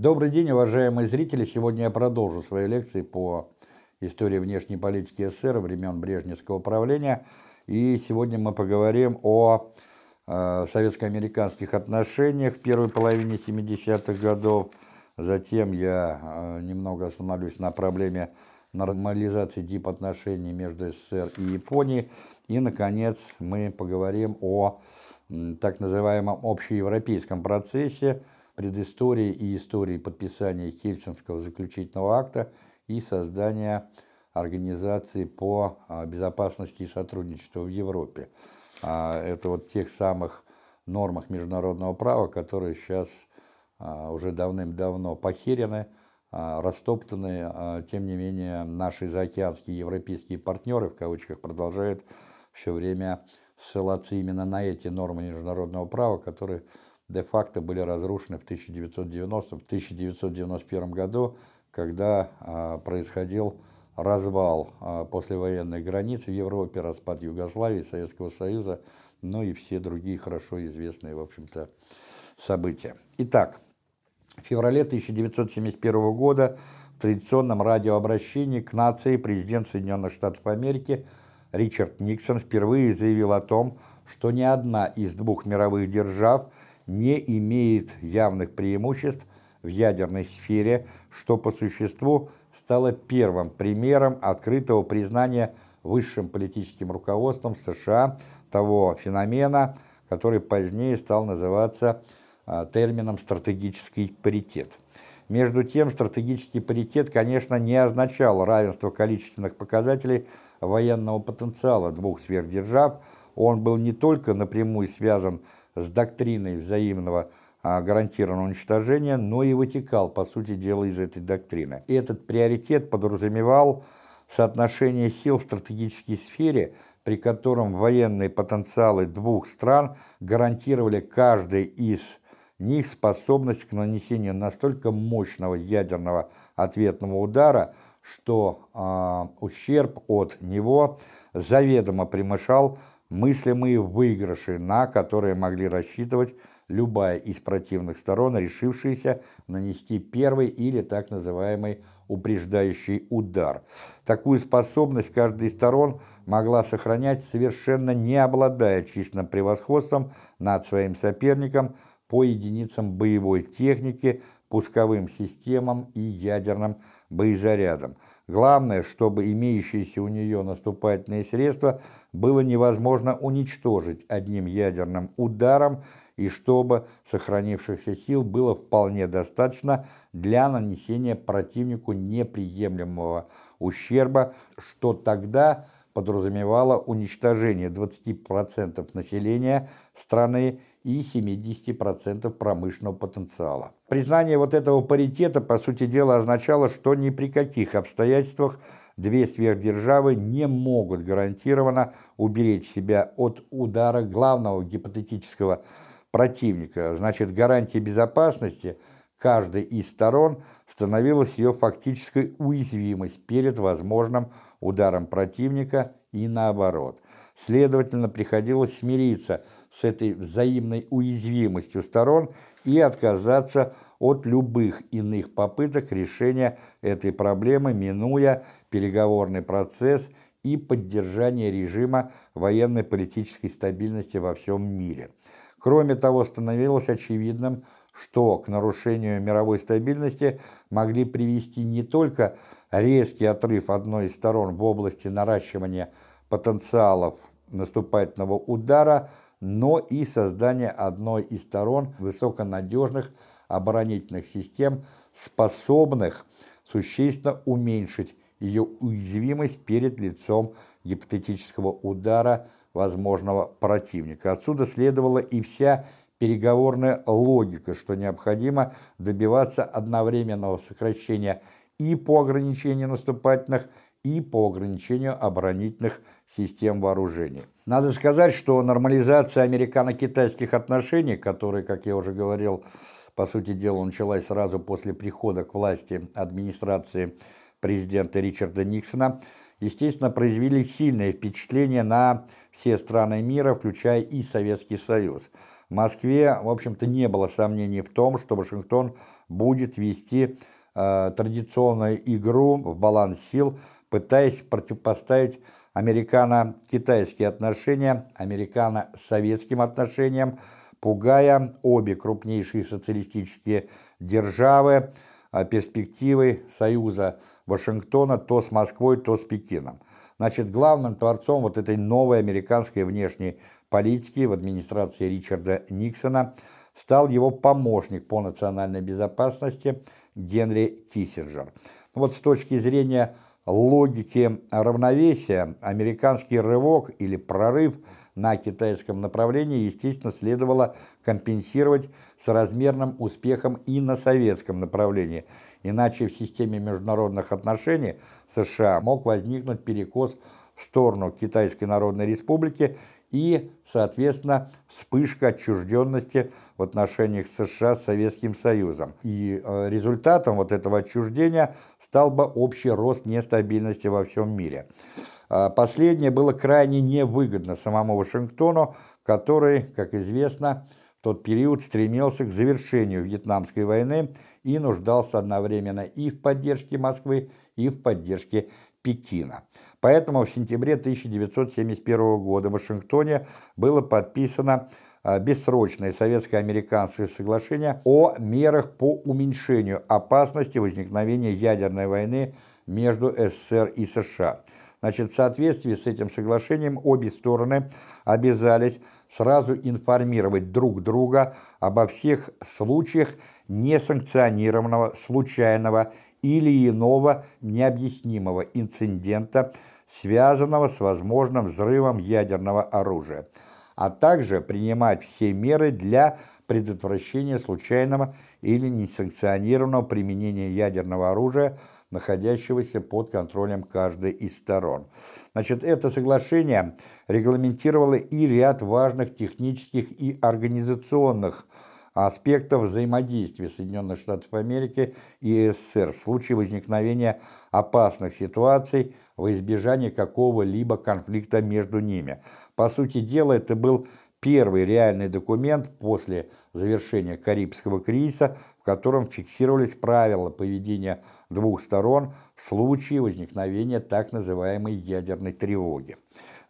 Добрый день, уважаемые зрители! Сегодня я продолжу свои лекции по истории внешней политики СССР времен Брежневского правления. И сегодня мы поговорим о э, советско-американских отношениях в первой половине 70-х годов. Затем я э, немного остановлюсь на проблеме нормализации дипотношений между СССР и Японией. И, наконец, мы поговорим о так называемом общеевропейском процессе, предыстории и истории подписания Хельсинского заключительного акта и создания организации по а, безопасности и сотрудничеству в Европе. А, это вот тех самых нормах международного права, которые сейчас а, уже давным-давно похерены, растоптаны. Тем не менее, наши заокеанские европейские партнеры, в кавычках, продолжают все время ссылаться именно на эти нормы международного права, которые де-факто были разрушены в 1990-1991 году, когда а, происходил развал а, послевоенных границ в Европе, распад Югославии, Советского Союза, ну и все другие хорошо известные, в общем-то, события. Итак, в феврале 1971 года в традиционном радиообращении к нации президент Соединенных Штатов Америки Ричард Никсон впервые заявил о том, что ни одна из двух мировых держав – не имеет явных преимуществ в ядерной сфере, что по существу стало первым примером открытого признания высшим политическим руководством США того феномена, который позднее стал называться а, термином «стратегический паритет». Между тем, стратегический паритет, конечно, не означал равенство количественных показателей военного потенциала двух сверхдержав, он был не только напрямую связан с доктриной взаимного а, гарантированного уничтожения, но и вытекал, по сути дела, из этой доктрины. Этот приоритет подразумевал соотношение сил в стратегической сфере, при котором военные потенциалы двух стран гарантировали каждой из них способность к нанесению настолько мощного ядерного ответного удара, что э, ущерб от него заведомо превышал мыслимые выигрыши, на которые могли рассчитывать любая из противных сторон, решившаяся нанести первый или так называемый упреждающий удар. Такую способность каждая из сторон могла сохранять, совершенно не обладая численным превосходством над своим соперником по единицам боевой техники, пусковым системам и ядерным боезарядам. Главное, чтобы имеющиеся у нее наступательные средства было невозможно уничтожить одним ядерным ударом и чтобы сохранившихся сил было вполне достаточно для нанесения противнику неприемлемого ущерба, что тогда подразумевало уничтожение 20% населения страны и 70% промышленного потенциала. Признание вот этого паритета, по сути дела, означало, что ни при каких обстоятельствах две сверхдержавы не могут гарантированно уберечь себя от удара главного гипотетического противника. Значит, гарантия безопасности каждой из сторон становилась ее фактической уязвимость перед возможным ударом противника и наоборот. Следовательно, приходилось смириться с этой взаимной уязвимостью сторон и отказаться от любых иных попыток решения этой проблемы, минуя переговорный процесс и поддержание режима военной политической стабильности во всем мире. Кроме того, становилось очевидным, что к нарушению мировой стабильности могли привести не только резкий отрыв одной из сторон в области наращивания потенциалов наступательного удара, но и создание одной из сторон высоконадежных оборонительных систем, способных существенно уменьшить ее уязвимость перед лицом гипотетического удара возможного противника. Отсюда следовала и вся переговорная логика, что необходимо добиваться одновременного сокращения и по ограничению наступательных, и по ограничению оборонительных систем вооружений. Надо сказать, что нормализация американо-китайских отношений, которая, как я уже говорил, по сути дела, началась сразу после прихода к власти администрации президента Ричарда Никсона, естественно, произвели сильное впечатление на все страны мира, включая и Советский Союз. В Москве, в общем-то, не было сомнений в том, что Вашингтон будет вести э, традиционную игру в баланс сил, пытаясь противопоставить американо-китайские отношения американо-советским отношениям, пугая обе крупнейшие социалистические державы э, перспективой союза Вашингтона то с Москвой, то с Пекином. Значит, главным творцом вот этой новой американской внешней политики в администрации Ричарда Никсона стал его помощник по национальной безопасности Генри Киссинджер. Вот с точки зрения логики равновесия, американский рывок или прорыв на китайском направлении, естественно, следовало компенсировать соразмерным успехом и на советском направлении, иначе в системе международных отношений США мог возникнуть перекос в сторону Китайской Народной Республики и, соответственно, вспышка отчужденности в отношениях США с Советским Союзом. И э, результатом вот этого отчуждения стал бы общий рост нестабильности во всем мире. А последнее было крайне невыгодно самому Вашингтону, который, как известно, в тот период стремился к завершению Вьетнамской войны и нуждался одновременно и в поддержке Москвы, и в поддержке Пекина. Поэтому в сентябре 1971 года в Вашингтоне было подписано а, бессрочное советско-американское соглашение о мерах по уменьшению опасности возникновения ядерной войны между СССР и США. Значит, в соответствии с этим соглашением обе стороны обязались сразу информировать друг друга обо всех случаях несанкционированного, случайного или иного необъяснимого инцидента, связанного с возможным взрывом ядерного оружия, а также принимать все меры для предотвращения случайного или несанкционированного применения ядерного оружия, находящегося под контролем каждой из сторон. Значит, это соглашение регламентировало и ряд важных технических и организационных аспектов взаимодействия Соединенных Штатов Америки и СССР в случае возникновения опасных ситуаций во избежание какого-либо конфликта между ними. По сути дела, это был первый реальный документ после завершения Карибского кризиса, в котором фиксировались правила поведения двух сторон в случае возникновения так называемой ядерной тревоги.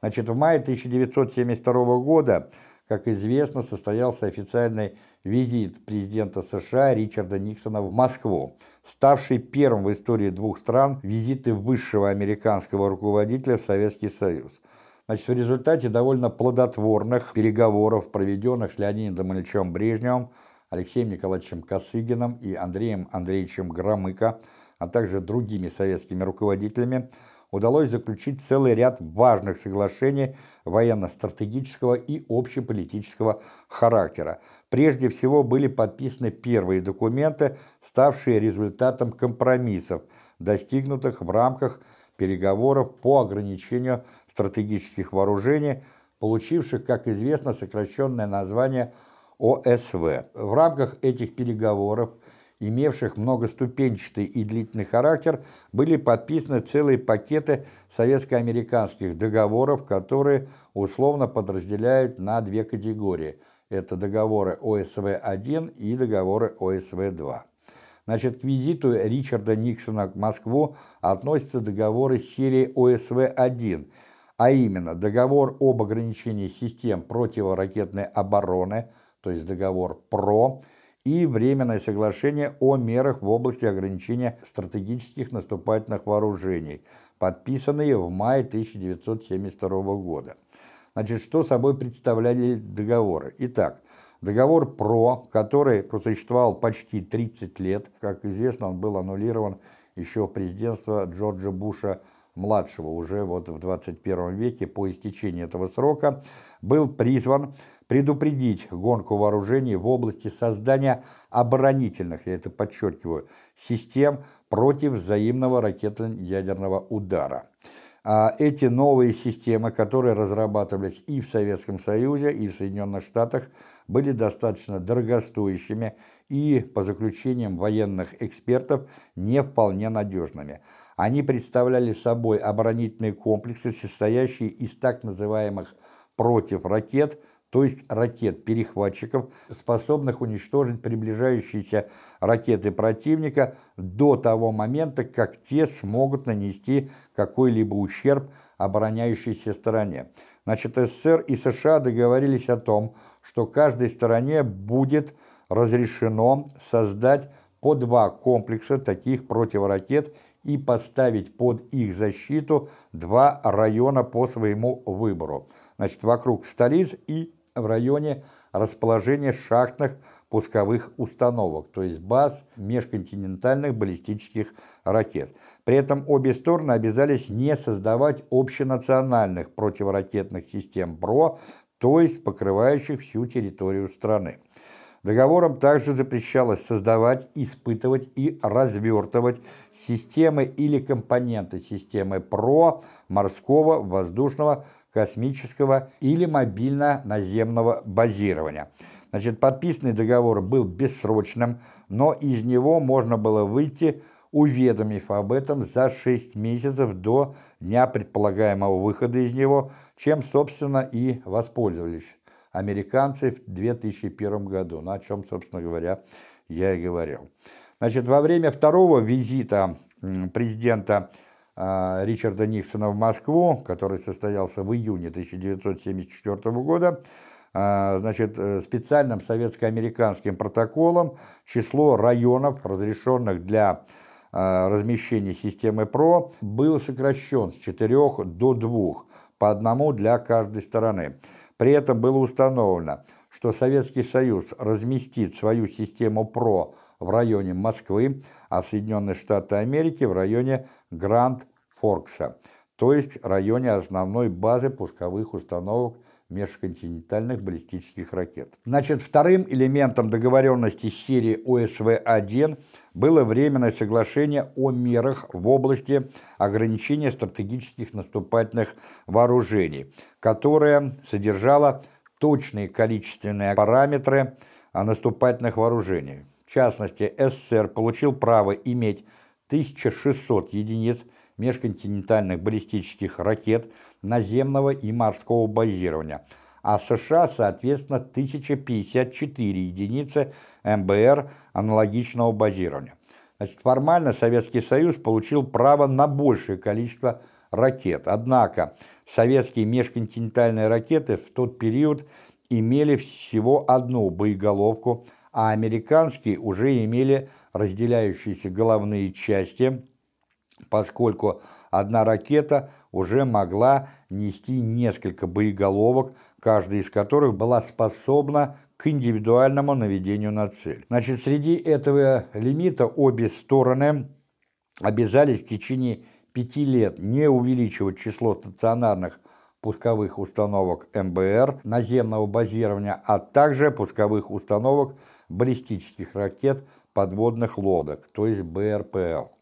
Значит, в мае 1972 года как известно, состоялся официальный визит президента США Ричарда Никсона в Москву, ставший первым в истории двух стран визиты высшего американского руководителя в Советский Союз. Значит, в результате довольно плодотворных переговоров, проведенных с Леонидом Ильичем Брежневым, Алексеем Николаевичем Косыгиным и Андреем Андреевичем Громыко, а также другими советскими руководителями, удалось заключить целый ряд важных соглашений военно-стратегического и общеполитического характера. Прежде всего были подписаны первые документы, ставшие результатом компромиссов, достигнутых в рамках переговоров по ограничению стратегических вооружений, получивших, как известно, сокращенное название ОСВ. В рамках этих переговоров имевших многоступенчатый и длительный характер, были подписаны целые пакеты советско-американских договоров, которые условно подразделяют на две категории. Это договоры ОСВ-1 и договоры ОСВ-2. Значит, к визиту Ричарда Никсона к Москву относятся договоры серии ОСВ-1, а именно договор об ограничении систем противоракетной обороны, то есть договор ПРО, и Временное соглашение о мерах в области ограничения стратегических наступательных вооружений, подписанные в мае 1972 года. Значит, что собой представляли договоры? Итак, договор ПРО, который просуществовал почти 30 лет, как известно, он был аннулирован еще в президентство Джорджа Буша младшего уже вот в 21 веке по истечении этого срока был призван предупредить гонку вооружений в области создания оборонительных, я это подчеркиваю, систем против взаимного ракетно-ядерного удара. А эти новые системы, которые разрабатывались и в Советском Союзе, и в Соединенных Штатах, были достаточно дорогостоящими и, по заключениям военных экспертов, не вполне надежными. Они представляли собой оборонительные комплексы, состоящие из так называемых против-ракет, то есть ракет-перехватчиков, способных уничтожить приближающиеся ракеты противника до того момента, как те смогут нанести какой-либо ущерб обороняющейся стороне. Значит, СССР и США договорились о том, что каждой стороне будет разрешено создать по два комплекса таких противоракет и поставить под их защиту два района по своему выбору. Значит, вокруг столиц и в районе расположения шахтных пусковых установок, то есть баз межконтинентальных баллистических ракет. При этом обе стороны обязались не создавать общенациональных противоракетных систем ПРО, то есть покрывающих всю территорию страны. Договором также запрещалось создавать, испытывать и развертывать системы или компоненты системы ПРО, морского, воздушного, космического или мобильно-наземного базирования. Значит, подписанный договор был бессрочным, но из него можно было выйти, уведомив об этом за 6 месяцев до дня предполагаемого выхода из него, чем, собственно, и воспользовались американцы в 2001 году, ну, о чем, собственно говоря, я и говорил. Значит, во время второго визита президента э, Ричарда Никсона в Москву, который состоялся в июне 1974 года, э, значит, э, специальным советско-американским протоколом число районов, разрешенных для размещения системы ПРО, было сокращен с 4 до 2, по одному для каждой стороны. При этом было установлено, что Советский Союз разместит свою систему ПРО в районе Москвы, а Соединенные Штаты Америки в районе Гранд-Форкса, то есть районе основной базы пусковых установок межконтинентальных баллистических ракет. Значит, вторым элементом договоренности серии ОСВ-1 было временное соглашение о мерах в области ограничения стратегических наступательных вооружений, которое содержало точные количественные параметры наступательных вооружений. В частности, СССР получил право иметь 1600 единиц межконтинентальных баллистических ракет наземного и морского базирования, а США, соответственно, 1054 единицы МБР аналогичного базирования. Значит, формально Советский Союз получил право на большее количество ракет, однако советские межконтинентальные ракеты в тот период имели всего одну боеголовку, а американские уже имели разделяющиеся головные части, поскольку одна ракета уже могла нести несколько боеголовок, каждая из которых была способна к индивидуальному наведению на цель. Значит, среди этого лимита обе стороны обязались в течение пяти лет не увеличивать число стационарных пусковых установок МБР наземного базирования, а также пусковых установок баллистических ракет подводных лодок, то есть БРПЛ.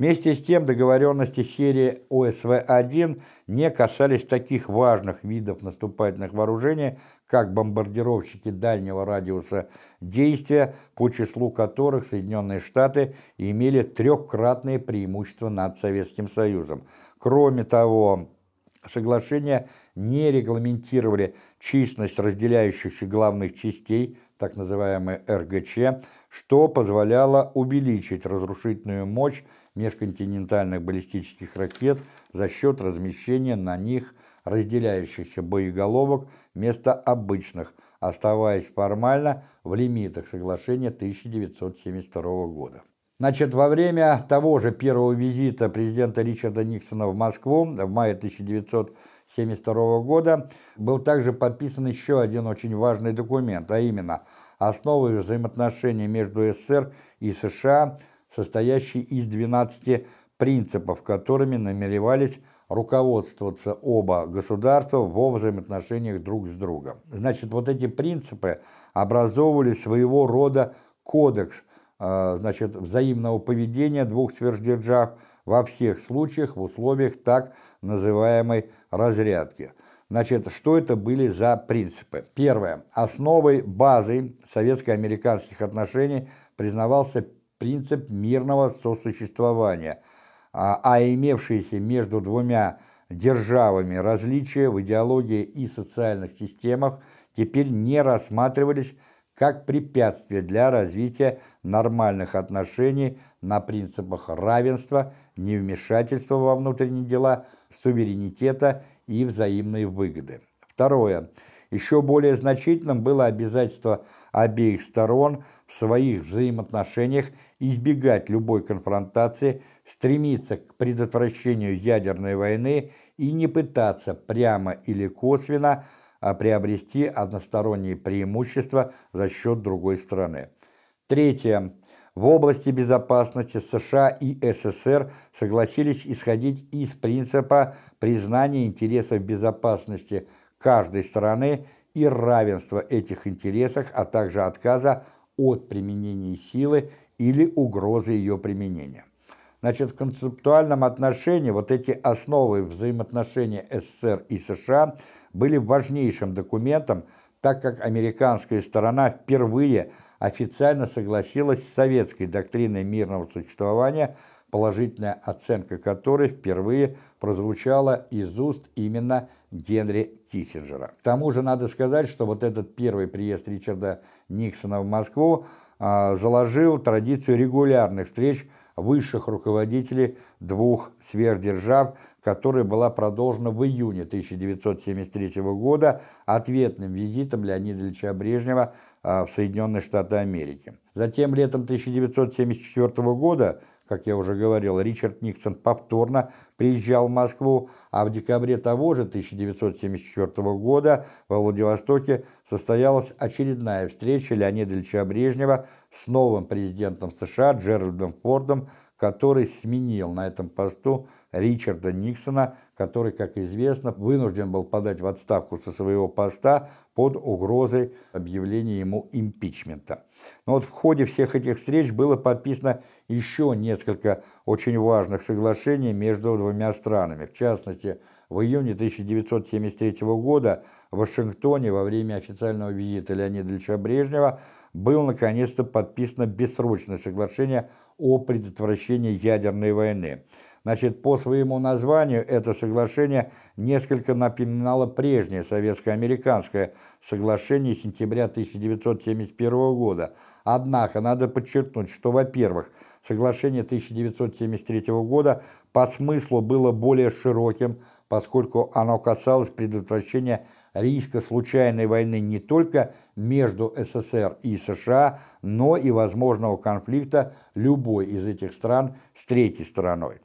Вместе с тем договоренности серии ОСВ-1 не касались таких важных видов наступательных вооружений, как бомбардировщики дальнего радиуса действия, по числу которых Соединенные Штаты имели трехкратное преимущество над Советским Союзом. Кроме того, соглашения не регламентировали численность разделяющихся главных частей, так называемые РГЧ, что позволяло увеличить разрушительную мощь межконтинентальных баллистических ракет за счет размещения на них разделяющихся боеголовок вместо обычных, оставаясь формально в лимитах соглашения 1972 года. Значит, во время того же первого визита президента Ричарда Никсона в Москву в мае 1972 года был также подписан еще один очень важный документ, а именно основой взаимоотношений между СССР и США, состоящий из 12 принципов, которыми намеревались руководствоваться оба государства во взаимоотношениях друг с другом. Значит, вот эти принципы образовывали своего рода кодекс а, значит, взаимного поведения двух сверхдержав во всех случаях в условиях так называемой разрядки. Значит, что это были за принципы? Первое. Основой, базой советско-американских отношений признавался принцип мирного сосуществования, а, а имевшиеся между двумя державами различия в идеологии и социальных системах теперь не рассматривались как препятствие для развития нормальных отношений на принципах равенства, невмешательства во внутренние дела, суверенитета и взаимной выгоды. Второе. Еще более значительным было обязательство обеих сторон в своих взаимоотношениях избегать любой конфронтации, стремиться к предотвращению ядерной войны и не пытаться прямо или косвенно а приобрести односторонние преимущества за счет другой страны. Третье. В области безопасности США и СССР согласились исходить из принципа признания интересов безопасности каждой страны и равенства этих интересов, а также отказа от применения силы или угрозы ее применения. Значит, в концептуальном отношении вот эти основы взаимоотношений СССР и США были важнейшим документом, так как американская сторона впервые официально согласилась с советской доктриной мирного существования, положительная оценка которой впервые прозвучала из уст именно Генри Киссинджера. К тому же надо сказать, что вот этот первый приезд Ричарда Никсона в Москву э, заложил традицию регулярных встреч высших руководителей двух сверхдержав, которая была продолжена в июне 1973 года ответным визитом Леонида Ильича Брежнева в Соединенные Штаты Америки. Затем летом 1974 года как я уже говорил, Ричард Никсон повторно приезжал в Москву, а в декабре того же 1974 года во Владивостоке состоялась очередная встреча Леонида Ильича Брежнева с новым президентом США Джеральдом Фордом, который сменил на этом посту Ричарда Никсона, который, как известно, вынужден был подать в отставку со своего поста под угрозой объявления ему импичмента. Но вот в ходе всех этих встреч было подписано еще несколько очень важных соглашений между двумя странами. В частности, в июне 1973 года в Вашингтоне во время официального визита Леонида Ильича Брежнева было наконец-то подписано бессрочное соглашение о предотвращении ядерной войны. Значит, по своему названию это соглашение несколько напоминало прежнее советско-американское соглашение сентября 1971 года. Однако надо подчеркнуть, что, во-первых, соглашение 1973 года по смыслу было более широким, поскольку оно касалось предотвращения риска случайной войны не только между СССР и США, но и возможного конфликта любой из этих стран с третьей стороной.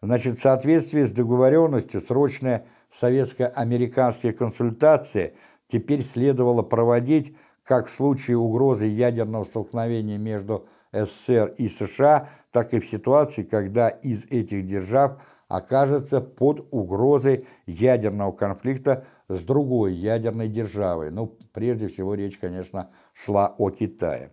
Значит, в соответствии с договоренностью срочные советско-американские консультации теперь следовало проводить как в случае угрозы ядерного столкновения между СССР и США, так и в ситуации, когда из этих держав окажется под угрозой ядерного конфликта с другой ядерной державой. Ну, прежде всего, речь, конечно, шла о Китае.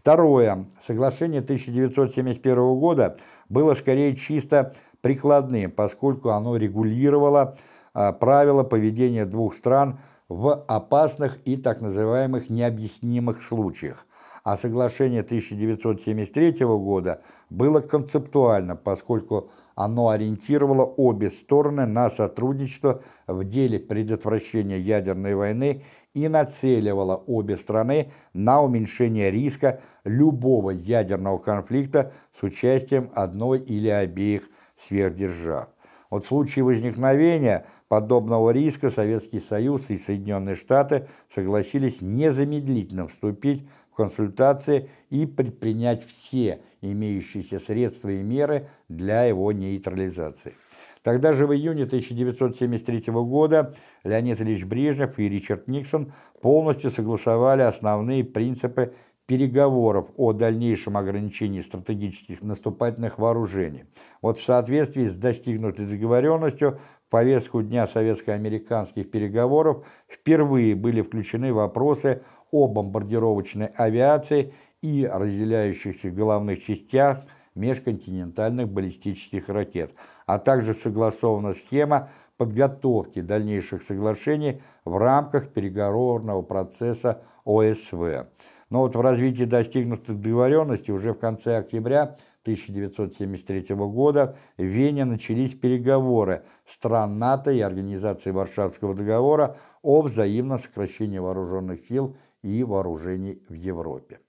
Второе. Соглашение 1971 года было скорее чисто прикладным, поскольку оно регулировало а, правила поведения двух стран в опасных и так называемых необъяснимых случаях. А соглашение 1973 года было концептуально, поскольку оно ориентировало обе стороны на сотрудничество в деле предотвращения ядерной войны и нацеливало обе страны на уменьшение риска любого ядерного конфликта с участием одной или обеих сверхдержав. Вот в случае возникновения подобного риска Советский Союз и Соединенные Штаты согласились незамедлительно вступить в консультации и предпринять все имеющиеся средства и меры для его нейтрализации. Тогда же в июне 1973 года Леонид Ильич Брежнев и Ричард Никсон полностью согласовали основные принципы переговоров о дальнейшем ограничении стратегических наступательных вооружений. Вот в соответствии с достигнутой договоренностью в повестку дня советско-американских переговоров впервые были включены вопросы о бомбардировочной авиации и разделяющихся головных частях межконтинентальных баллистических ракет, а также согласована схема подготовки дальнейших соглашений в рамках переговорного процесса ОСВ. Но вот в развитии достигнутых договоренностей уже в конце октября 1973 года в Вене начались переговоры стран НАТО и Организации Варшавского договора о взаимном сокращении вооруженных сил и вооружений в Европе.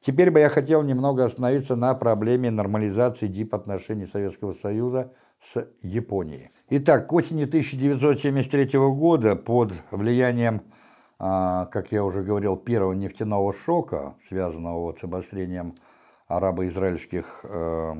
Теперь бы я хотел немного остановиться на проблеме нормализации дипотношений Советского Союза с Японией. Итак, к осени 1973 года под влиянием, как я уже говорил, первого нефтяного шока, связанного с обострением арабо-израильских э,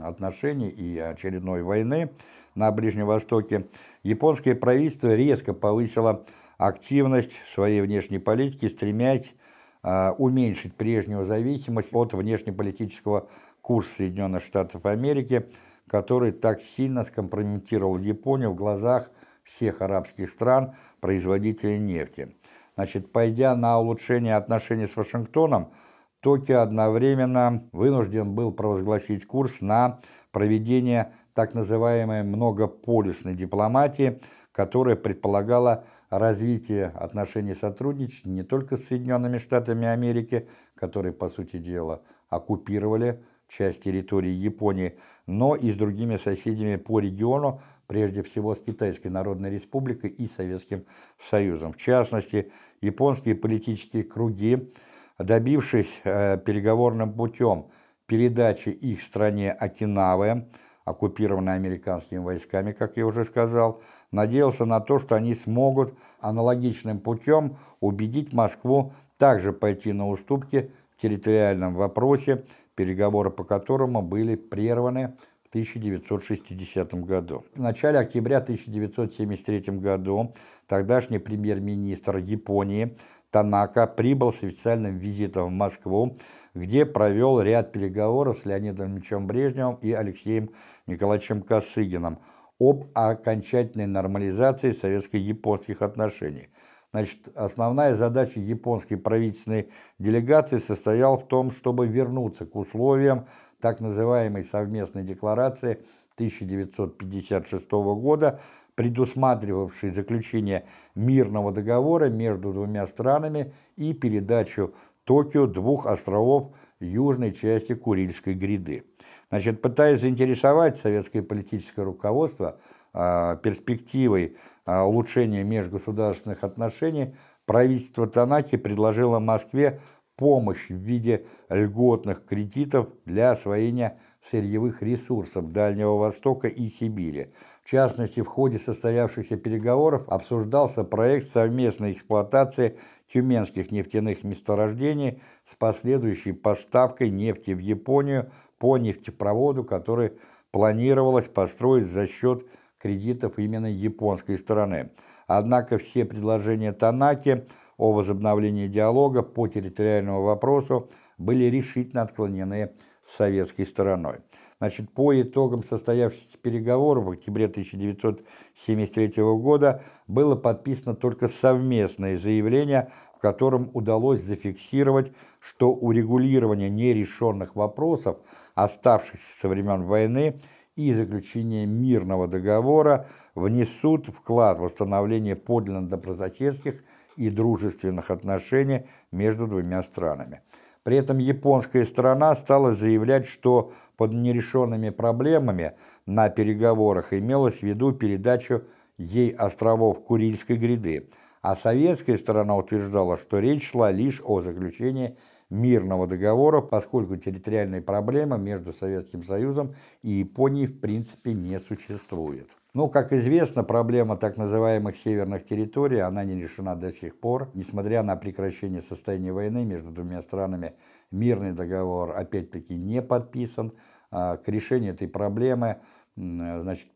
отношений и очередной войны на Ближнем Востоке, японское правительство резко повысило активность своей внешней политики, стремясь э, уменьшить прежнюю зависимость от внешнеполитического курса Соединенных Штатов Америки, который так сильно скомпрометировал Японию в глазах всех арабских стран, производителей нефти. Значит, пойдя на улучшение отношений с Вашингтоном, Токио одновременно вынужден был провозгласить курс на проведение так называемой многополюсной дипломатии, которая предполагала развитие отношений сотрудничества не только с Соединенными Штатами Америки, которые, по сути дела, оккупировали часть территории Японии, но и с другими соседями по региону, прежде всего с Китайской Народной Республикой и Советским Союзом. В частности, японские политические круги добившись э, переговорным путем передачи их стране Окинавы, оккупированной американскими войсками, как я уже сказал, надеялся на то, что они смогут аналогичным путем убедить Москву также пойти на уступки в территориальном вопросе, переговоры по которому были прерваны 1960 году. В начале октября 1973 году тогдашний премьер-министр Японии Танака прибыл с официальным визитом в Москву, где провел ряд переговоров с Леонидом Ильичем Брежневым и Алексеем Николаевичем Косыгиным об окончательной нормализации советско-японских отношений. Значит, основная задача японской правительственной делегации состояла в том, чтобы вернуться к условиям так называемой совместной декларации 1956 года, предусматривавший заключение мирного договора между двумя странами и передачу Токио двух островов южной части Курильской гряды. Значит, пытаясь заинтересовать советское политическое руководство э, перспективой э, улучшения межгосударственных отношений, правительство Танаки предложило Москве помощь в виде льготных кредитов для освоения сырьевых ресурсов Дальнего Востока и Сибири. В частности, в ходе состоявшихся переговоров обсуждался проект совместной эксплуатации тюменских нефтяных месторождений с последующей поставкой нефти в Японию по нефтепроводу, который планировалось построить за счет кредитов именно японской стороны. Однако все предложения Танаки о возобновлении диалога по территориальному вопросу были решительно отклонены советской стороной. Значит, по итогам состоявшихся переговоров в октябре 1973 года было подписано только совместное заявление, в котором удалось зафиксировать, что урегулирование нерешенных вопросов, оставшихся со времен войны, и заключение мирного договора внесут вклад в восстановление подлинно добрососедских и дружественных отношений между двумя странами. При этом японская сторона стала заявлять, что под нерешенными проблемами на переговорах имелось в виду передачу ей островов Курильской гряды, а советская сторона утверждала, что речь шла лишь о заключении мирного договора, поскольку территориальной проблемы между Советским Союзом и Японией в принципе не существует. Ну, как известно, проблема так называемых северных территорий, она не решена до сих пор. Несмотря на прекращение состояния войны между двумя странами, мирный договор опять-таки не подписан. А к решению этой проблемы, значит,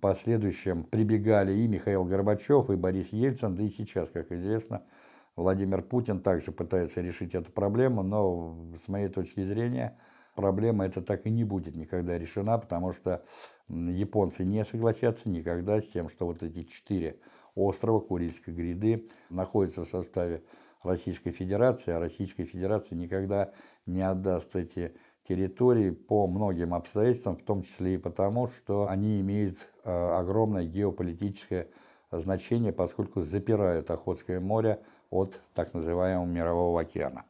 последующем прибегали и Михаил Горбачев, и Борис Ельцин, да и сейчас, как известно, Владимир Путин также пытается решить эту проблему, но с моей точки зрения проблема эта так и не будет никогда решена, потому что японцы не согласятся никогда с тем, что вот эти четыре острова Курильской гряды находятся в составе Российской Федерации, а Российская Федерация никогда не отдаст эти территории по многим обстоятельствам, в том числе и потому, что они имеют э, огромное геополитическое значение, поскольку запирают Охотское море от так называемого Мирового океана.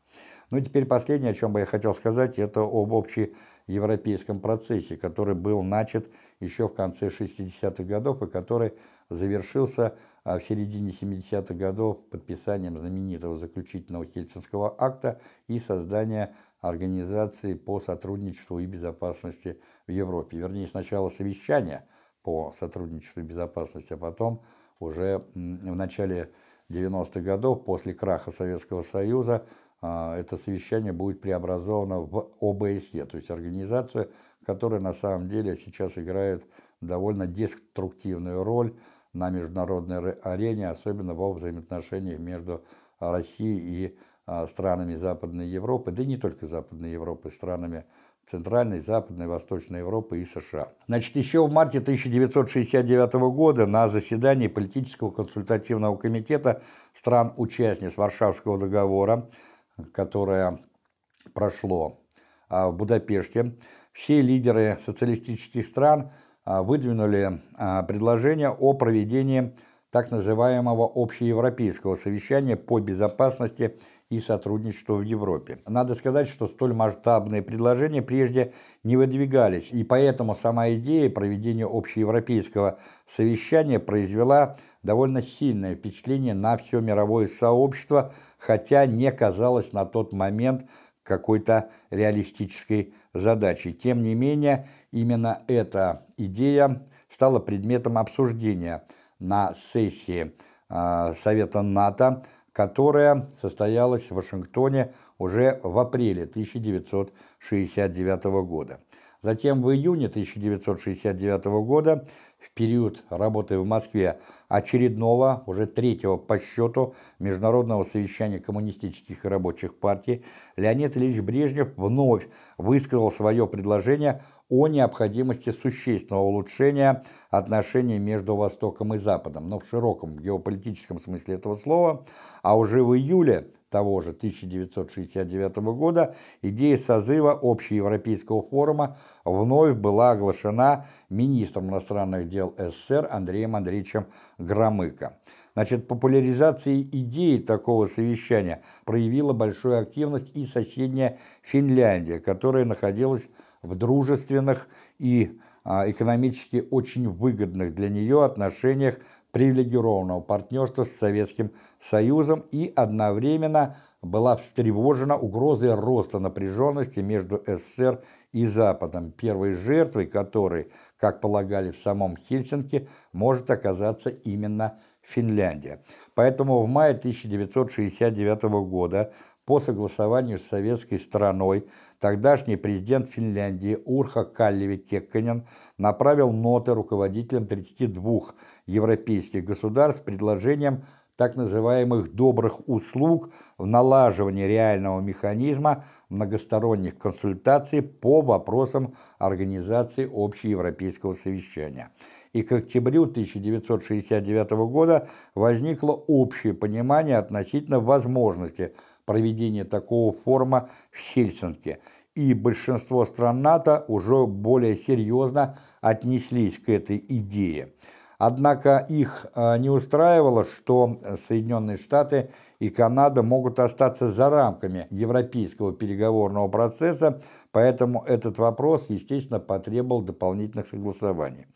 Ну и теперь последнее, о чем бы я хотел сказать, это об общеевропейском процессе, который был начат еще в конце 60-х годов и который завершился а, в середине 70-х годов подписанием знаменитого заключительного Хельсинского акта и создания Организации по сотрудничеству и безопасности в Европе. Вернее, сначала совещание по сотрудничеству и безопасности, а потом уже в начале 90-х годов, после краха Советского Союза, а, это совещание будет преобразовано в ОБСЕ, то есть организацию, которая на самом деле сейчас играет довольно деструктивную роль на международной арене, особенно во взаимоотношениях между Россией и а, странами Западной Европы, да и не только Западной Европы, странами Центральной, Западной, Восточной Европы и США. Значит, еще в марте 1969 года на заседании политического консультативного комитета стран-участниц Варшавского договора которое прошло а, в Будапеште, все лидеры социалистических стран а, выдвинули а, предложение о проведении так называемого общеевропейского совещания по безопасности и сотрудничеству в Европе. Надо сказать, что столь масштабные предложения прежде не выдвигались, и поэтому сама идея проведения общеевропейского совещания произвела довольно сильное впечатление на все мировое сообщество, хотя не казалось на тот момент какой-то реалистической задачей. Тем не менее, именно эта идея стала предметом обсуждения на сессии э, Совета НАТО, которая состоялась в Вашингтоне уже в апреле 1969 года. Затем в июне 1969 года в период работы в Москве очередного, уже третьего по счету, международного совещания коммунистических и рабочих партий, Леонид Ильич Брежнев вновь высказал свое предложение о необходимости существенного улучшения отношений между Востоком и Западом, но в широком геополитическом смысле этого слова, а уже в июле того же 1969 года идея созыва Общеевропейского форума вновь была оглашена министром иностранных дел СССР Андреем Андреевичем Громыко. Значит, популяризации идеи такого совещания проявила большую активность и соседняя Финляндия, которая находилась в дружественных и а, экономически очень выгодных для нее отношениях привилегированного партнерства с Советским Союзом и одновременно была встревожена угрозой роста напряженности между СССР и Западом, первой жертвой которой, как полагали в самом Хельсинки, может оказаться именно Финляндия. Поэтому в мае 1969 года по согласованию с советской стороной тогдашний президент Финляндии Урха Каллеви Кекканен направил ноты руководителям 32 европейских государств с предложением так называемых добрых услуг в налаживании реального механизма многосторонних консультаций по вопросам организации общеевропейского совещания и к октябрю 1969 года возникло общее понимание относительно возможности проведения такого форума в Хельсинки, и большинство стран НАТО уже более серьезно отнеслись к этой идее. Однако их а, не устраивало, что Соединенные Штаты и Канада могут остаться за рамками европейского переговорного процесса, поэтому этот вопрос, естественно, потребовал дополнительных согласований.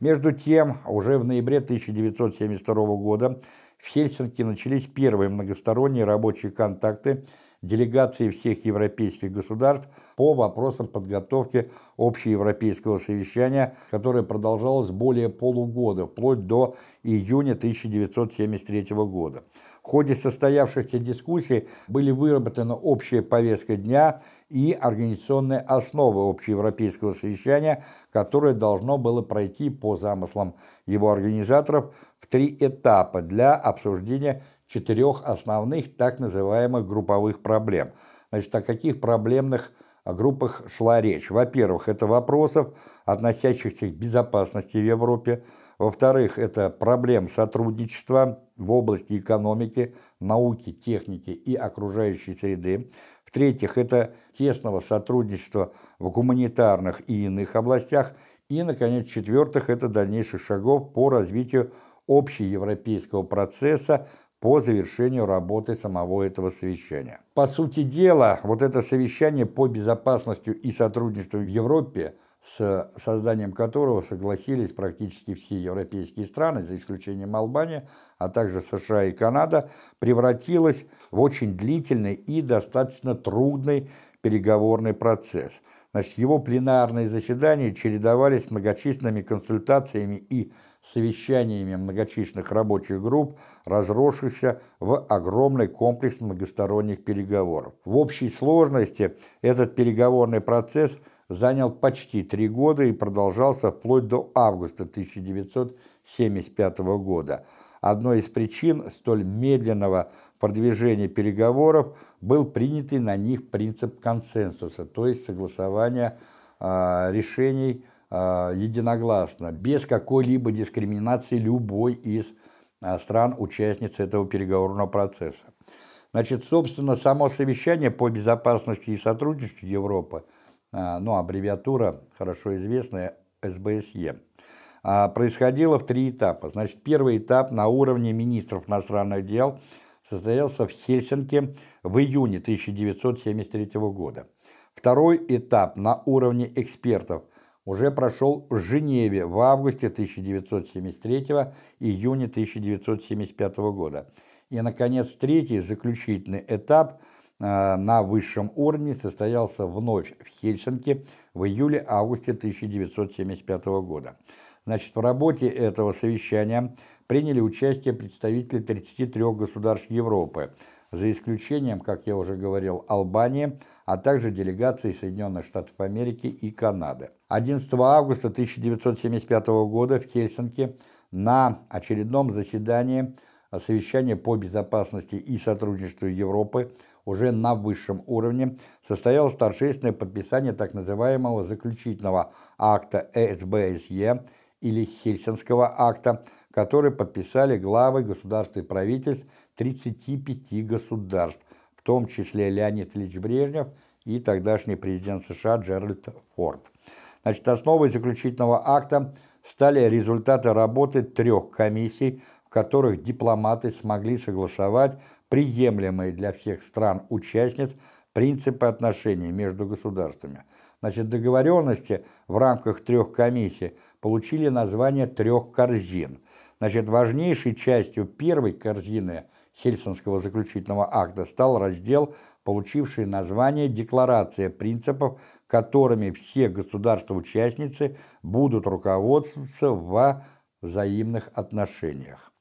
Между тем, уже в ноябре 1972 года в Хельсинки начались первые многосторонние рабочие контакты делегации всех европейских государств по вопросам подготовки общеевропейского совещания, которое продолжалось более полугода, вплоть до июня 1973 года. В ходе состоявшихся дискуссий были выработаны общая повестка дня и организационные основы общеевропейского совещания, которое должно было пройти по замыслам его организаторов в три этапа для обсуждения четырех основных так называемых групповых проблем. Значит, о каких проблемных группах шла речь? Во-первых, это вопросов, относящихся к безопасности в Европе, во-вторых, это проблем сотрудничества в области экономики, науки, техники и окружающей среды. В-третьих, это тесного сотрудничества в гуманитарных и иных областях. И, наконец, в-четвертых, это дальнейших шагов по развитию общеевропейского процесса по завершению работы самого этого совещания. По сути дела, вот это совещание по безопасности и сотрудничеству в Европе, с созданием которого согласились практически все европейские страны, за исключением Албании, а также США и Канада, превратилось в очень длительный и достаточно трудный переговорный процесс. Значит, его пленарные заседания чередовались многочисленными консультациями и совещаниями многочисленных рабочих групп, разросшихся в огромный комплекс многосторонних переговоров. В общей сложности этот переговорный процесс занял почти три года и продолжался вплоть до августа 1975 года. Одной из причин столь медленного продвижения переговоров был принятый на них принцип консенсуса, то есть согласования э, решений а, единогласно, без какой-либо дискриминации любой из а, стран-участниц этого переговорного процесса. Значит, собственно, само совещание по безопасности и сотрудничеству Европы, а, ну, аббревиатура хорошо известная СБСЕ, происходило в три этапа. Значит, первый этап на уровне министров иностранных дел состоялся в Хельсинки в июне 1973 года. Второй этап на уровне экспертов – уже прошел в Женеве в августе 1973 июне 1975 года. И, наконец, третий, заключительный этап э, на высшем уровне состоялся вновь в Хельсинки в июле-августе 1975 года. Значит, в работе этого совещания приняли участие представители 33 государств Европы – за исключением, как я уже говорил, Албании, а также делегации Соединенных Штатов Америки и Канады. 11 августа 1975 года в Хельсинки на очередном заседании совещания по безопасности и сотрудничеству Европы уже на высшем уровне состоялось торжественное подписание так называемого заключительного акта СБСЕ или Хельсинского акта, который подписали главы государств и правительств 35 государств, в том числе Леонид Ильич Брежнев и тогдашний президент США Джеральд Форд. Значит, основой заключительного акта стали результаты работы трех комиссий, в которых дипломаты смогли согласовать приемлемые для всех стран-участниц принципы отношений между государствами. Значит, договоренности в рамках трех комиссий получили название трех корзин. Значит, важнейшей частью первой корзины Хельсинского заключительного акта стал раздел, получивший название «Декларация принципов, которыми все государства-участницы будут руководствоваться во взаимных отношениях».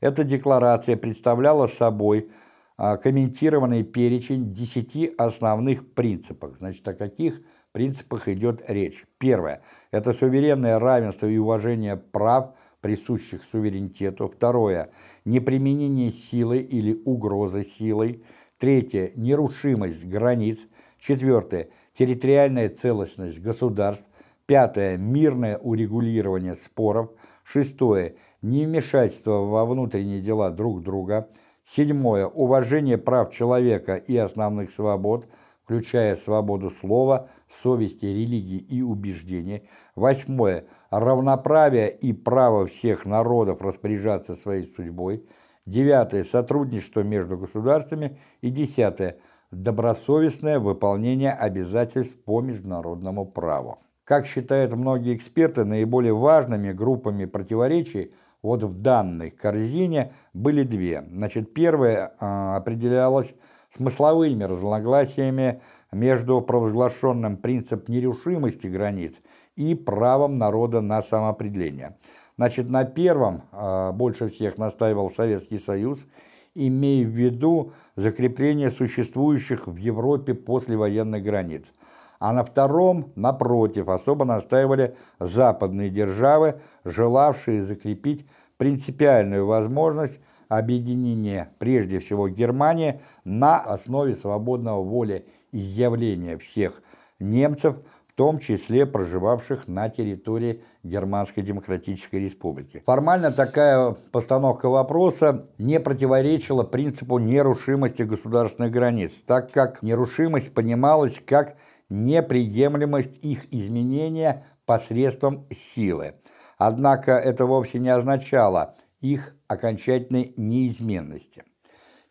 Эта декларация представляла собой а, комментированный перечень десяти основных принципов. Значит, о каких принципах идет речь? Первое – это суверенное равенство и уважение прав, присущих суверенитету. Второе – неприменение силы или угрозы силой. Третье – нерушимость границ. Четвертое – территориальная целостность государств. Пятое – мирное урегулирование споров. Шестое – невмешательство во внутренние дела друг друга. Седьмое – уважение прав человека и основных свобод – включая свободу слова, совести, религии и убеждений. Восьмое. Равноправие и право всех народов распоряжаться своей судьбой. Девятое. Сотрудничество между государствами. И десятое. Добросовестное выполнение обязательств по международному праву. Как считают многие эксперты, наиболее важными группами противоречий вот в данной корзине были две. Значит, первая э, определялась смысловыми разногласиями между провозглашенным принцип нерушимости границ и правом народа на самоопределение. Значит, на первом э, больше всех настаивал Советский Союз, имея в виду закрепление существующих в Европе послевоенных границ. А на втором, напротив, особо настаивали западные державы, желавшие закрепить принципиальную возможность объединения, прежде всего Германии, на основе свободного воли изъявления всех немцев, в том числе проживавших на территории Германской Демократической Республики. Формально такая постановка вопроса не противоречила принципу нерушимости государственных границ, так как нерушимость понималась как неприемлемость их изменения посредством силы. Однако это вовсе не означало их окончательной неизменности.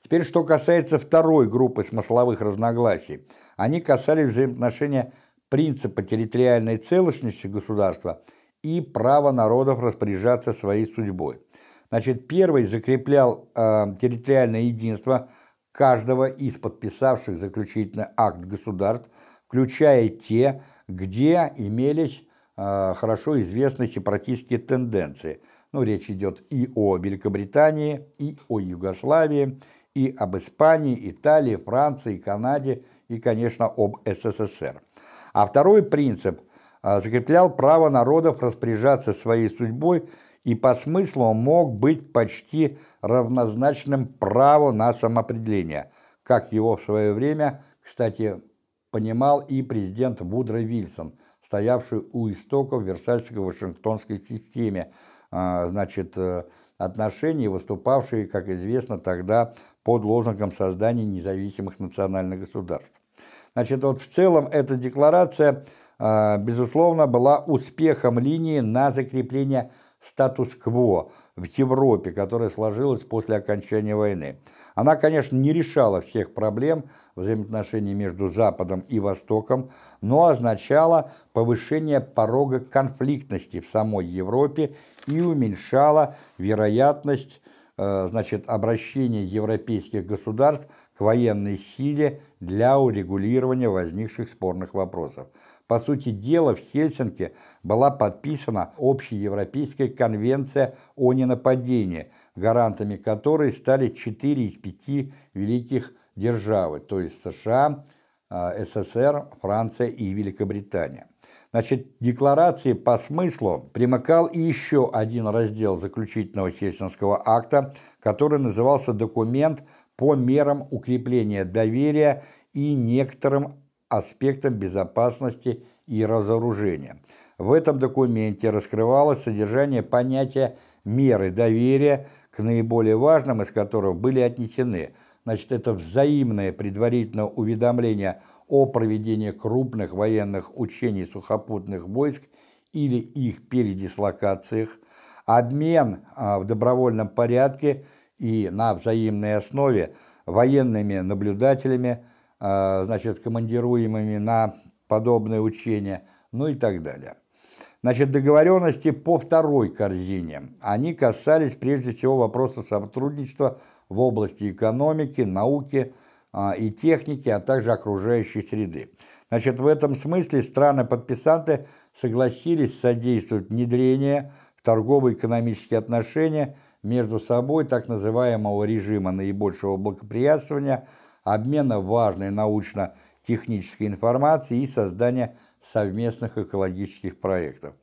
Теперь, что касается второй группы смысловых разногласий. Они касались взаимоотношения принципа территориальной целостности государства и права народов распоряжаться своей судьбой. Значит, первый закреплял э, территориальное единство каждого из подписавших заключительный акт государств, включая те, где имелись э, хорошо известные сепаратистские тенденции. Ну, речь идет и о Великобритании, и о Югославии, и об Испании, Италии, Франции, Канаде и, конечно, об СССР. А второй принцип а, закреплял право народов распоряжаться своей судьбой и по смыслу мог быть почти равнозначным праву на самоопределение, как его в свое время, кстати, понимал и президент Вудро Вильсон, стоявший у истоков Версальско-Вашингтонской системе, а, значит, э, отношений, выступавший, как известно, тогда под лозунгом создания независимых национальных государств. Значит, вот в целом эта декларация, а, безусловно, была успехом линии на закрепление статус-кво в Европе, которая сложилась после окончания войны. Она, конечно, не решала всех проблем взаимоотношений между Западом и Востоком, но означала повышение порога конфликтности в самой Европе и уменьшала вероятность э, значит, обращения европейских государств к военной силе для урегулирования возникших спорных вопросов. По сути дела, в Хельсинки была подписана Общеевропейская конвенция о ненападении, гарантами которой стали четыре из пяти великих державы, то есть США, а, СССР, Франция и Великобритания. Значит, декларации по смыслу примыкал и еще один раздел заключительного Хельсинского акта, который назывался «Документ по мерам укрепления доверия и некоторым аспектам безопасности и разоружения. В этом документе раскрывалось содержание понятия меры доверия, к наиболее важным из которых были отнесены. Значит, это взаимное предварительное уведомление о проведении крупных военных учений сухопутных войск или их передислокациях, обмен а, в добровольном порядке и на взаимной основе военными наблюдателями, значит, командируемыми на подобные учения, ну и так далее. Значит, договоренности по второй корзине. Они касались прежде всего вопросов сотрудничества в области экономики, науки а, и техники, а также окружающей среды. Значит, в этом смысле страны-подписанты согласились содействовать внедрению в торгово-экономические отношения между собой так называемого режима наибольшего благоприятствования – обмена важной научно-технической информацией и создания совместных экологических проектов.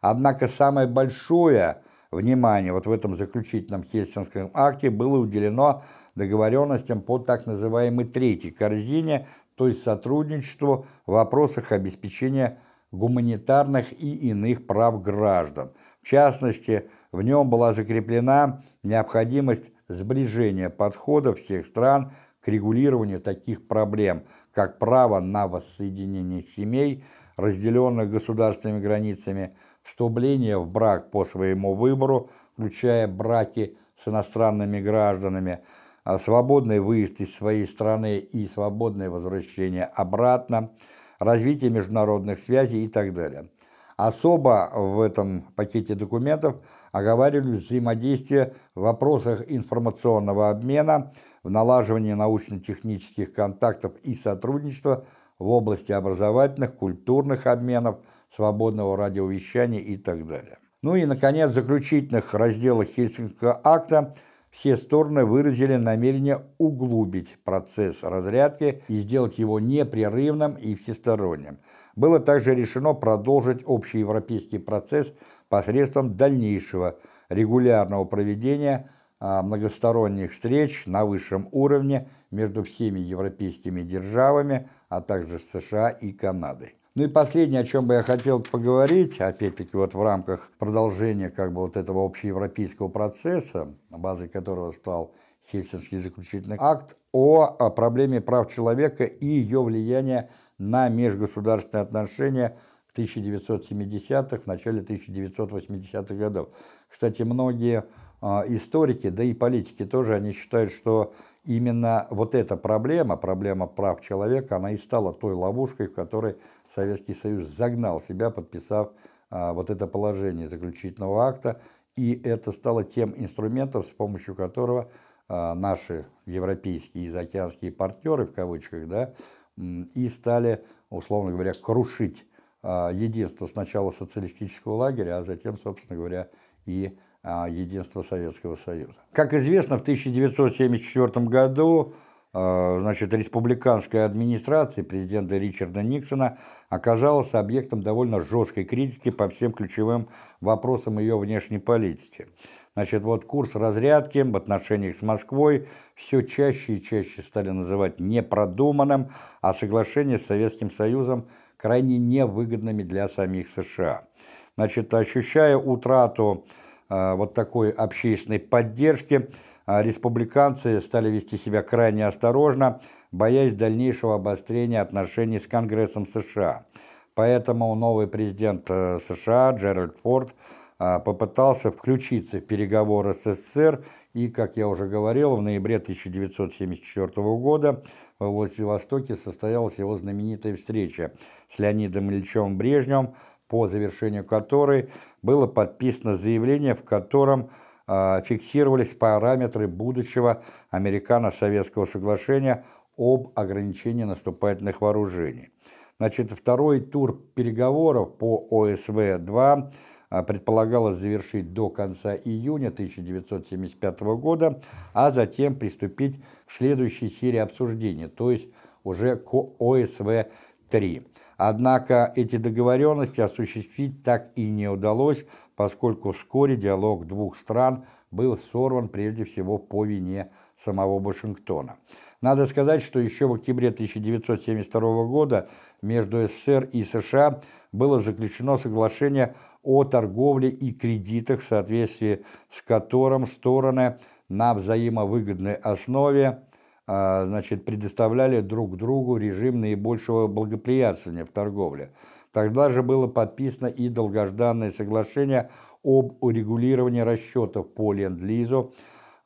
Однако самое большое внимание вот в этом заключительном Хельсинском акте было уделено договоренностям по так называемой третьей корзине, то есть сотрудничеству в вопросах обеспечения гуманитарных и иных прав граждан. В частности, в нем была закреплена необходимость сближения подходов всех стран к регулированию таких проблем, как право на воссоединение семей, разделенных государственными границами, вступление в брак по своему выбору, включая браки с иностранными гражданами, а свободный выезд из своей страны и свободное возвращение обратно, развитие международных связей и так далее. Особо в этом пакете документов оговаривали взаимодействие в вопросах информационного обмена, в налаживании научно-технических контактов и сотрудничества в области образовательных, культурных обменов, свободного радиовещания и так далее. Ну и, наконец, в заключительных разделах Хельсинского акта все стороны выразили намерение углубить процесс разрядки и сделать его непрерывным и всесторонним. Было также решено продолжить общеевропейский процесс посредством дальнейшего регулярного проведения многосторонних встреч на высшем уровне между всеми европейскими державами, а также США и Канадой. Ну и последнее, о чем бы я хотел поговорить, опять-таки вот в рамках продолжения как бы вот этого общеевропейского процесса, базой которого стал Хельсинский заключительный акт, о, проблеме прав человека и ее влияния на межгосударственные отношения в 1970-х, в начале 1980-х годов. Кстати, многие а, историки, да и политики тоже, они считают, что именно вот эта проблема, проблема прав человека, она и стала той ловушкой, в которой Советский Союз загнал себя, подписав а, вот это положение заключительного акта, и это стало тем инструментом, с помощью которого а, наши европейские и заокеанские партнеры, в кавычках, да, и стали, условно говоря, крушить единство сначала социалистического лагеря, а затем, собственно говоря, и а, единства Советского Союза. Как известно, в 1974 году а, значит, республиканская администрация президента Ричарда Никсона оказалась объектом довольно жесткой критики по всем ключевым вопросам ее внешней политики. Значит, вот курс разрядки в отношениях с Москвой все чаще и чаще стали называть непродуманным, а соглашения с Советским Союзом крайне невыгодными для самих США. Значит, ощущая утрату вот такой общественной поддержки, э, республиканцы стали вести себя крайне осторожно, боясь дальнейшего обострения отношений с Конгрессом США. Поэтому новый президент э, США Джеральд Форд попытался включиться в переговоры с СССР и, как я уже говорил, в ноябре 1974 года в Владивостоке состоялась его знаменитая встреча с Леонидом Ильичем Брежневым, по завершению которой было подписано заявление, в котором э, фиксировались параметры будущего Американо-Советского соглашения об ограничении наступательных вооружений. Значит, второй тур переговоров по ОСВ-2 э, предполагалось завершить до конца июня 1975 года, а затем приступить к следующей серии обсуждений, то есть уже к ОСВ-3. Однако эти договоренности осуществить так и не удалось, поскольку вскоре диалог двух стран был сорван прежде всего по вине самого Вашингтона. Надо сказать, что еще в октябре 1972 года между СССР и США было заключено соглашение о торговле и кредитах, в соответствии с которым стороны на взаимовыгодной основе значит, предоставляли друг другу режим наибольшего благоприятствования в торговле. Тогда же было подписано и долгожданное соглашение об урегулировании расчетов по Ленд-Лизу,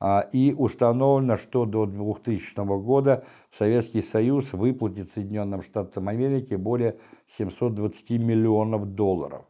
а, и установлено, что до 2000 года Советский Союз выплатит Соединенным Штатам Америки более 720 миллионов долларов.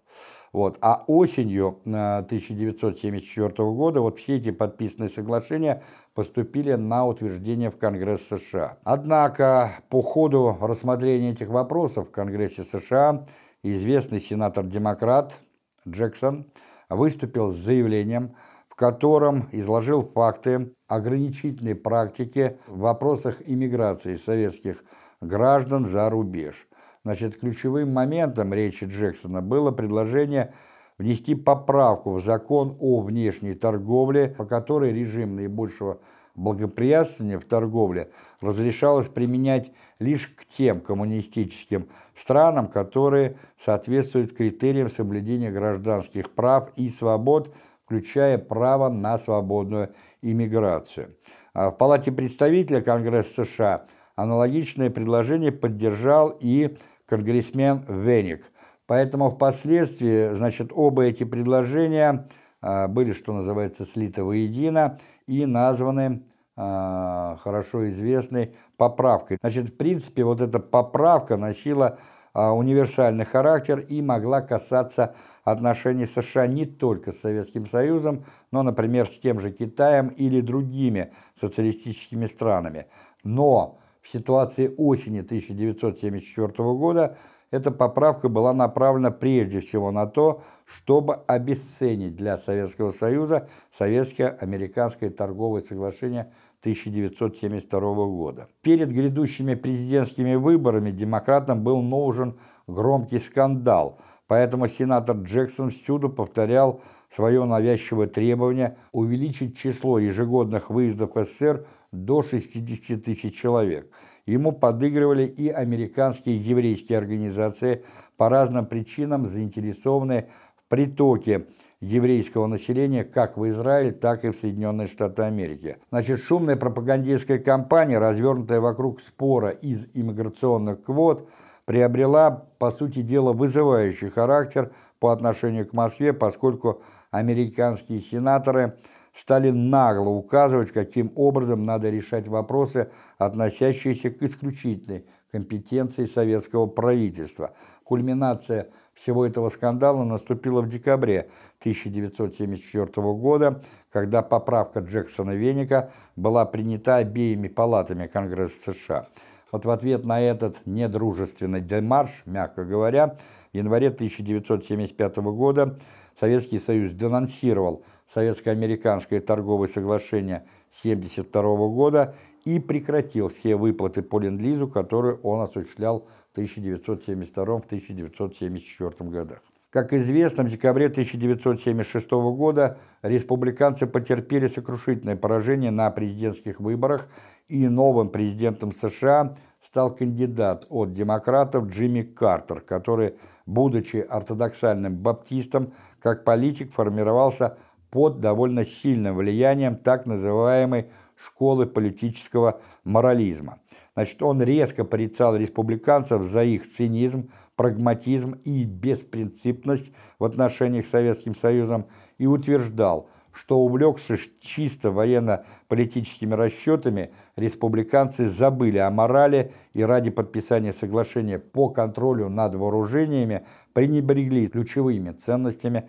Вот. А осенью 1974 э, года вот все эти подписанные соглашения поступили на утверждение в Конгресс США. Однако по ходу рассмотрения этих вопросов в Конгрессе США известный сенатор-демократ Джексон выступил с заявлением, в котором изложил факты ограничительной практики в вопросах иммиграции советских граждан за рубеж. Значит, ключевым моментом речи Джексона было предложение внести поправку в закон о внешней торговле, по которой режим наибольшего благоприятствования в торговле разрешалось применять лишь к тем коммунистическим странам, которые соответствуют критериям соблюдения гражданских прав и свобод, включая право на свободную иммиграцию. А в Палате представителей Конгресса США аналогичное предложение поддержал и конгрессмен Веник. Поэтому впоследствии, значит, оба эти предложения а, были, что называется, слиты воедино и названы а, хорошо известной поправкой. Значит, в принципе, вот эта поправка носила а, универсальный характер и могла касаться отношений США не только с Советским Союзом, но, например, с тем же Китаем или другими социалистическими странами. Но в ситуации осени 1974 года эта поправка была направлена прежде всего на то, чтобы обесценить для Советского Союза Советско-американское торговое соглашение 1972 года. Перед грядущими президентскими выборами демократам был нужен громкий скандал, поэтому сенатор Джексон всюду повторял свое навязчивое требование увеличить число ежегодных выездов СССР до 60 тысяч человек. Ему подыгрывали и американские еврейские организации, по разным причинам заинтересованные в притоке еврейского населения как в Израиль, так и в Соединенные Штаты Америки. Значит, шумная пропагандистская кампания, развернутая вокруг спора из иммиграционных квот, приобрела, по сути дела, вызывающий характер по отношению к Москве, поскольку американские сенаторы стали нагло указывать, каким образом надо решать вопросы, относящиеся к исключительной компетенции советского правительства. Кульминация всего этого скандала наступила в декабре 1974 года, когда поправка Джексона-Веника была принята обеими палатами Конгресса США. Вот в ответ на этот недружественный демарш, мягко говоря, в январе 1975 года Советский Союз денонсировал Советско-американское торговое соглашение 1972 года и прекратил все выплаты по Ленд-Лизу, которые он осуществлял в 1972-1974 годах. Как известно, в декабре 1976 года республиканцы потерпели сокрушительное поражение на президентских выборах, и новым президентом США стал кандидат от демократов Джимми Картер, который, будучи ортодоксальным баптистом, как политик формировался под довольно сильным влиянием так называемой школы политического морализма. Значит, он резко порицал республиканцев за их цинизм, прагматизм и беспринципность в отношениях с Советским Союзом и утверждал, что увлекшись чисто военно-политическими расчетами, республиканцы забыли о морали и ради подписания соглашения по контролю над вооружениями пренебрегли ключевыми ценностями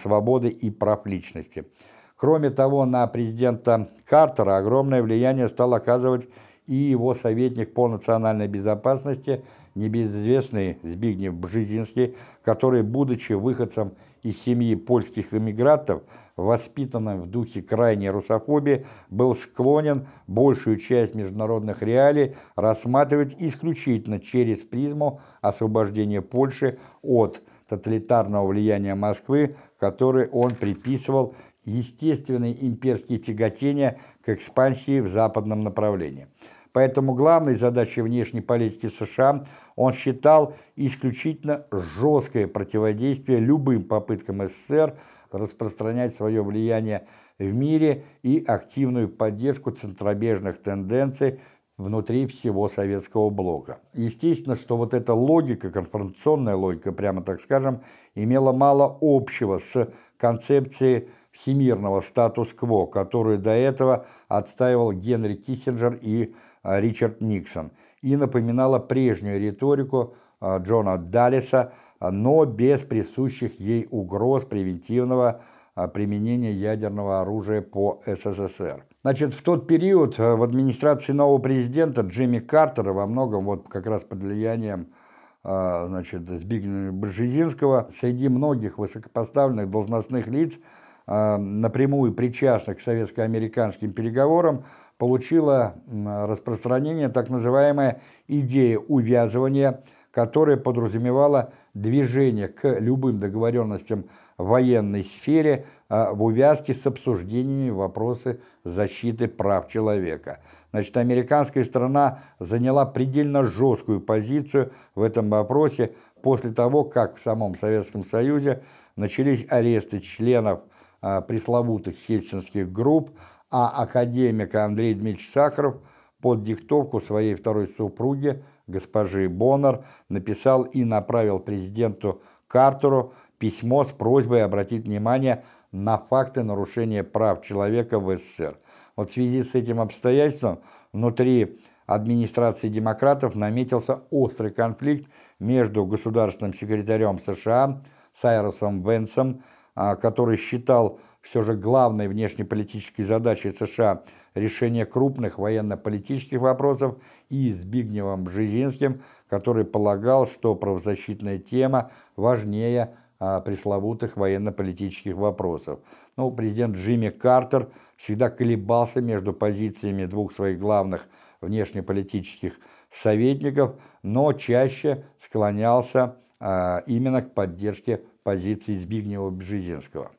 свободы и прав личности. Кроме того, на президента Картера огромное влияние стал оказывать и его советник по национальной безопасности, небезызвестный Збигнев Бжезинский, который, будучи выходцем из семьи польских эмигрантов, воспитанным в духе крайней русофобии, был склонен большую часть международных реалий рассматривать исключительно через призму освобождения Польши от тоталитарного влияния Москвы, который он приписывал естественные имперские тяготения к экспансии в западном направлении. Поэтому главной задачей внешней политики США он считал исключительно жесткое противодействие любым попыткам СССР распространять свое влияние в мире и активную поддержку центробежных тенденций внутри всего советского блока. Естественно, что вот эта логика, конфронтационная логика, прямо так скажем, имела мало общего с концепцией всемирного статус-кво, которую до этого отстаивал Генри Киссинджер и а, Ричард Никсон, и напоминала прежнюю риторику а, Джона Даллиса, но без присущих ей угроз превентивного а, применения ядерного оружия по СССР. Значит, в тот период в администрации нового президента Джимми Картера во многом вот как раз под влиянием значит, Збигнева Бржезинского среди многих высокопоставленных должностных лиц напрямую причастных к советско-американским переговорам, получила распространение так называемая идея увязывания, которая подразумевала движение к любым договоренностям в военной сфере а, в увязке с обсуждениями вопросы защиты прав человека. Значит, американская сторона заняла предельно жесткую позицию в этом вопросе после того, как в самом Советском Союзе начались аресты членов а, пресловутых хельсинских групп, а академик Андрей Дмитриевич Сахаров под диктовку своей второй супруги, госпожи Боннер, написал и направил президенту Картеру письмо с просьбой обратить внимание на факты нарушения прав человека в СССР. Вот в связи с этим обстоятельством внутри администрации демократов наметился острый конфликт между государственным секретарем США Сайрусом Венсом а, который считал все же главной внешнеполитической задачей США решение крупных военно-политических вопросов, и Збигневом Бжезинским, который полагал, что правозащитная тема важнее а, пресловутых военно-политических вопросов. Ну, президент Джимми Картер всегда колебался между позициями двух своих главных внешнеполитических советников, но чаще склонялся а, именно к поддержке позиции Збигнева-Бжезинского.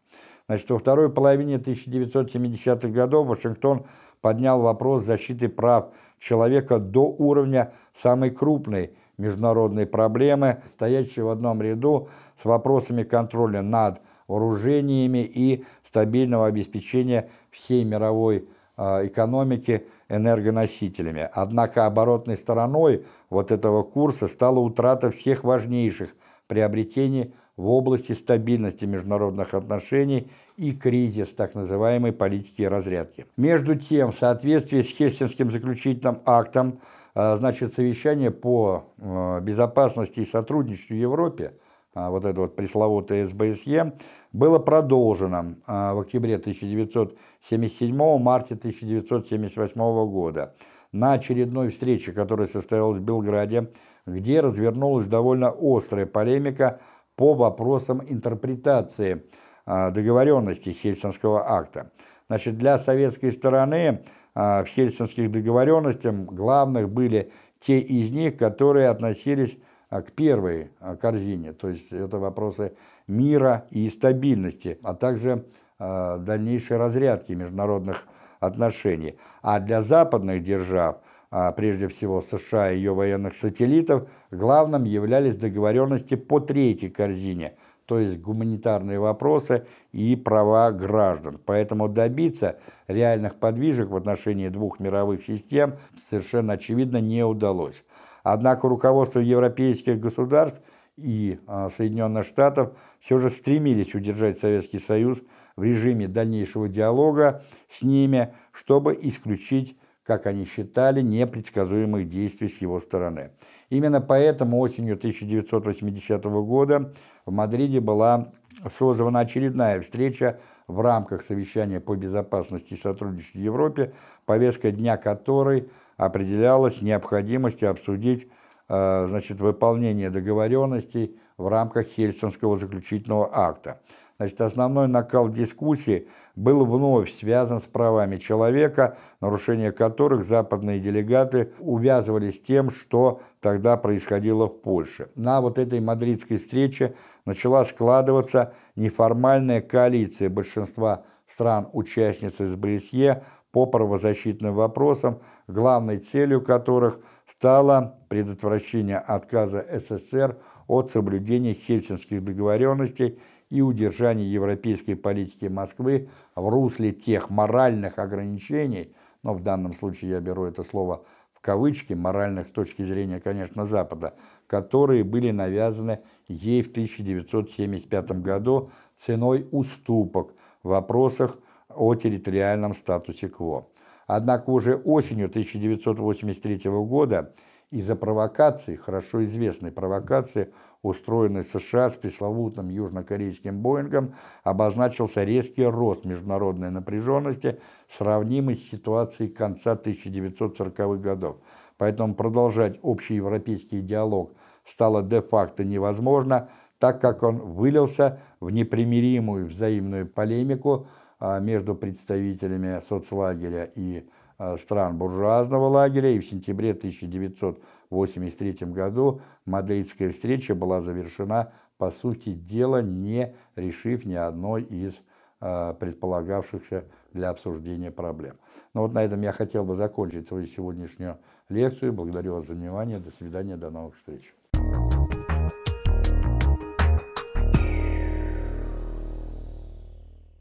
Значит, во второй половине 1970-х годов Вашингтон поднял вопрос защиты прав человека до уровня самой крупной международной проблемы, стоящей в одном ряду с вопросами контроля над вооружениями и стабильного обеспечения всей мировой э, экономики энергоносителями. Однако оборотной стороной вот этого курса стала утрата всех важнейших приобретений в области стабильности международных отношений и кризис так называемой политики разрядки. Между тем, в соответствии с Хельсинским заключительным актом, э, значит, совещание по э, безопасности и сотрудничеству в Европе, э, вот это вот пресловутое СБСЕ, было продолжено в октябре 1977 марте 1978 года на очередной встрече, которая состоялась в Белграде, где развернулась довольно острая полемика по вопросам интерпретации а, договоренности Хельсинского акта. Значит, для советской стороны а, в Хельсинских договоренностях главных были те из них, которые относились а, к первой корзине, то есть это вопросы мира и стабильности, а также дальнейшей разрядки международных отношений. А для западных держав – а прежде всего США и ее военных сателлитов, главным являлись договоренности по третьей корзине, то есть гуманитарные вопросы и права граждан. Поэтому добиться реальных подвижек в отношении двух мировых систем совершенно очевидно не удалось. Однако руководство европейских государств и а, Соединенных Штатов все же стремились удержать Советский Союз в режиме дальнейшего диалога с ними, чтобы исключить как они считали, непредсказуемых действий с его стороны. Именно поэтому осенью 1980 года в Мадриде была созвана очередная встреча в рамках совещания по безопасности и сотрудничеству в Европе, повестка дня которой определялась необходимостью обсудить э, значит, выполнение договоренностей в рамках Хельсинского заключительного акта. Значит, основной накал дискуссии был вновь связан с правами человека, нарушение которых западные делегаты увязывались с тем, что тогда происходило в Польше. На вот этой мадридской встрече начала складываться неформальная коалиция большинства стран-участниц СБСЕ по правозащитным вопросам, главной целью которых стало предотвращение отказа СССР от соблюдения хельсинских договоренностей и удержание европейской политики Москвы в русле тех моральных ограничений, но в данном случае я беру это слово в кавычки, моральных с точки зрения, конечно, Запада, которые были навязаны ей в 1975 году ценой уступок в вопросах о территориальном статусе КВО. Однако уже осенью 1983 года из-за провокации, хорошо известной провокации, устроенной США с пресловутым южнокорейским Боингом, обозначился резкий рост международной напряженности, сравнимый с ситуацией конца 1940-х годов. Поэтому продолжать общий европейский диалог стало де-факто невозможно, так как он вылился в непримиримую взаимную полемику а, между представителями соцлагеря и стран буржуазного лагеря, и в сентябре 1983 году мадридская встреча была завершена, по сути дела, не решив ни одной из а, предполагавшихся для обсуждения проблем. Ну вот на этом я хотел бы закончить свою сегодняшнюю лекцию. Благодарю вас за внимание. До свидания, до новых встреч.